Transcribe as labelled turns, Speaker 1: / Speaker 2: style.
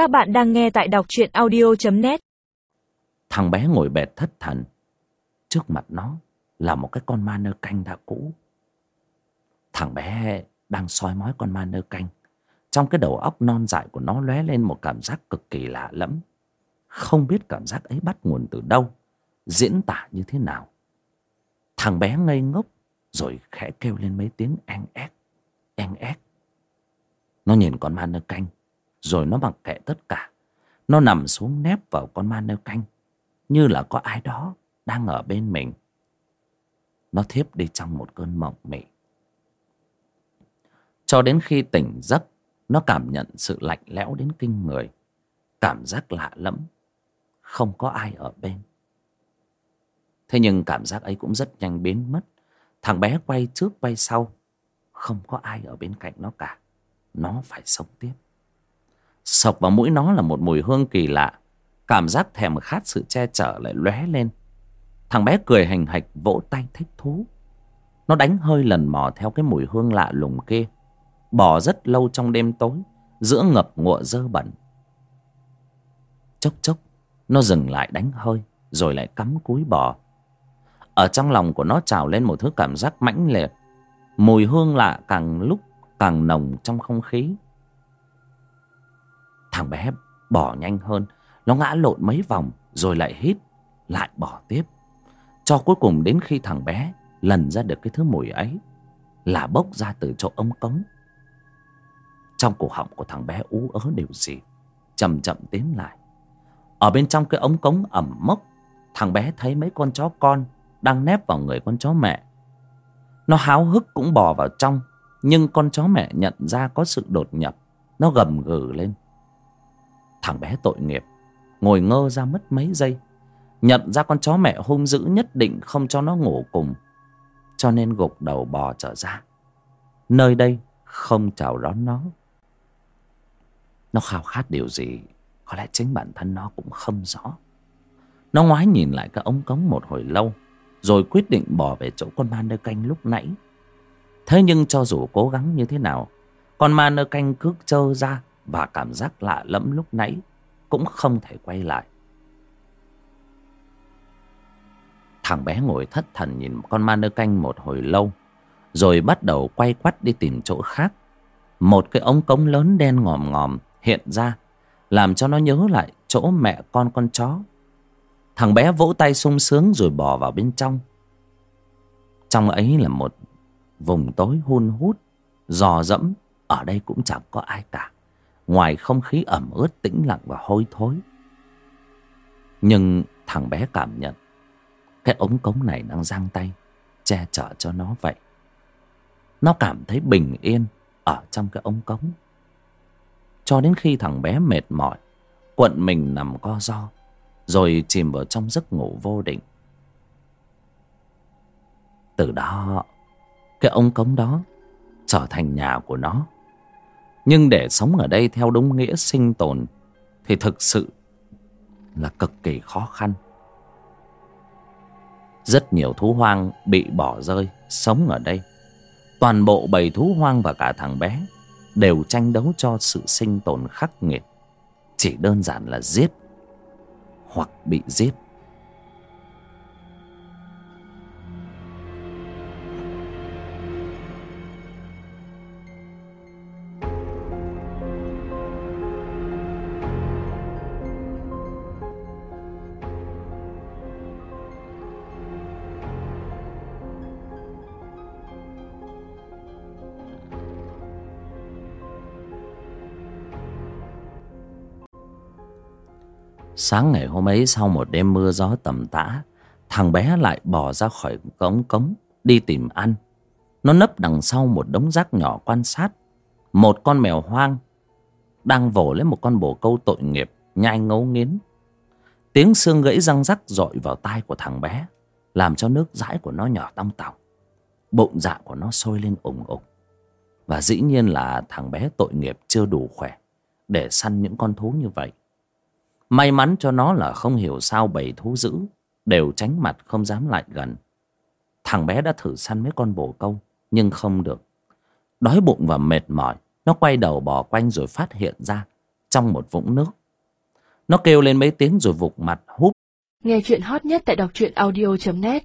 Speaker 1: Các bạn đang nghe tại đọc truyện audio.net
Speaker 2: Thằng bé ngồi bệt thất thần. Trước mặt nó là một cái con ma nơ canh đã cũ. Thằng bé đang soi mói con ma nơ canh. Trong cái đầu óc non dại của nó lóe lên một cảm giác cực kỳ lạ lẫm. Không biết cảm giác ấy bắt nguồn từ đâu, Diễn tả như thế nào. Thằng bé ngây ngốc Rồi khẽ kêu lên mấy tiếng en ép En ép Nó nhìn con ma nơ canh. Rồi nó mặc kệ tất cả. Nó nằm xuống nép vào con ma nơ canh, Như là có ai đó Đang ở bên mình. Nó thiếp đi trong một cơn mộng mị. Cho đến khi tỉnh giấc, Nó cảm nhận sự lạnh lẽo đến kinh người. Cảm giác lạ lẫm, Không có ai ở bên. Thế nhưng cảm giác ấy cũng rất nhanh biến mất. Thằng bé quay trước quay sau, Không có ai ở bên cạnh nó cả. Nó phải sống tiếp. Sộc vào mũi nó là một mùi hương kỳ lạ. Cảm giác thèm khát sự che chở lại lóe lên. Thằng bé cười hành hạch vỗ tay thích thú. Nó đánh hơi lần mò theo cái mùi hương lạ lùng kia. Bỏ rất lâu trong đêm tối, Giữa ngập ngụa dơ bẩn. Chốc chốc, Nó dừng lại đánh hơi, Rồi lại cắm cúi bò. Ở trong lòng của nó trào lên một thứ cảm giác mãnh liệt. Mùi hương lạ càng lúc càng nồng trong không khí thằng bé bỏ nhanh hơn. Nó ngã lộn mấy vòng rồi lại hít, lại bỏ tiếp. Cho cuối cùng đến khi thằng bé lần ra được cái thứ mùi ấy là bốc ra từ chỗ ống cống. Trong cổ họng của thằng bé ú ớ đều gì, chậm chậm tiến lại. Ở bên trong cái ống cống ẩm mốc, thằng bé thấy mấy con chó con đang nép vào người con chó mẹ. Nó háo hức cũng bò vào trong, nhưng con chó mẹ nhận ra có sự đột nhập. Nó gầm gừ lên thằng bé tội nghiệp. Ngồi ngơ ra mất mấy giây, nhận ra con chó mẹ hung dữ nhất định không cho nó ngủ cùng, cho nên gục đầu bò trở ra. Nơi đây không chào đón nó. Nó khao khát điều gì, có lẽ chính bản thân nó cũng không rõ. Nó ngoái nhìn lại cái ống cống một hồi lâu, rồi quyết định bỏ về chỗ con ma nơi canh lúc nãy. Thế nhưng cho dù cố gắng như thế nào, con ma nơi canh cứ trơ ra và cảm giác lạ lẫm lúc nãy cũng không thể quay lại thằng bé ngồi thất thần nhìn con ma nơ canh một hồi lâu rồi bắt đầu quay quắt đi tìm chỗ khác một cái ống cống lớn đen ngòm ngòm hiện ra làm cho nó nhớ lại chỗ mẹ con con chó Thằng bé vỗ tay sung sướng rồi bò vào bên trong. Trong ấy là một vùng tối hun hút, dò dẫm, ở đây cũng chẳng có ai cả. Ngoài không khí ẩm ướt tĩnh lặng và hôi thối. Nhưng thằng bé cảm nhận cái ống cống này đang giang tay che chở cho nó vậy. Nó cảm thấy bình yên ở trong cái ống cống. Cho đến khi thằng bé mệt mỏi, quận mình nằm co ro rồi chìm vào trong giấc ngủ vô định từ đó cái ống cống đó trở thành nhà của nó nhưng để sống ở đây theo đúng nghĩa sinh tồn thì thực sự là cực kỳ khó khăn. Rất nhiều thú hoang bị bỏ rơi, sống ở đây. Toàn bộ bầy thú hoang và cả thằng bé đều tranh đấu cho sự sinh tồn khắc nghiệt. Chỉ đơn giản là giết hoặc bị giết. Sáng ngày hôm ấy sau một đêm mưa gió tầm tã, Thằng bé lại bò ra khỏi cống cống Đi tìm ăn. Nó nấp đằng sau một đống rác nhỏ quan sát. Một con mèo hoang Đang vồ lấy một con bồ câu tội nghiệp, Nhai ngấu nghiến. Tiếng xương gãy răng rắc dội vào tai của thằng bé, Làm cho nước dãi của nó nhỏ tong tòng. Bụng dạ của nó sôi lên ủng ục. Và dĩ nhiên là thằng bé tội nghiệp chưa đủ khỏe Để săn những con thú như vậy. May mắn cho nó là không hiểu sao bầy thú dữ, Đều tránh mặt không dám lại gần. Thằng bé đã thử săn mấy con bồ câu, Nhưng không được. Đói bụng và mệt mỏi, Nó quay đầu bò quanh rồi phát hiện ra trong một vũng nước. Nó kêu lên mấy tiếng rồi vụt mặt húp.
Speaker 1: Nghe chuyện hot nhất tại đọc truyện audio.net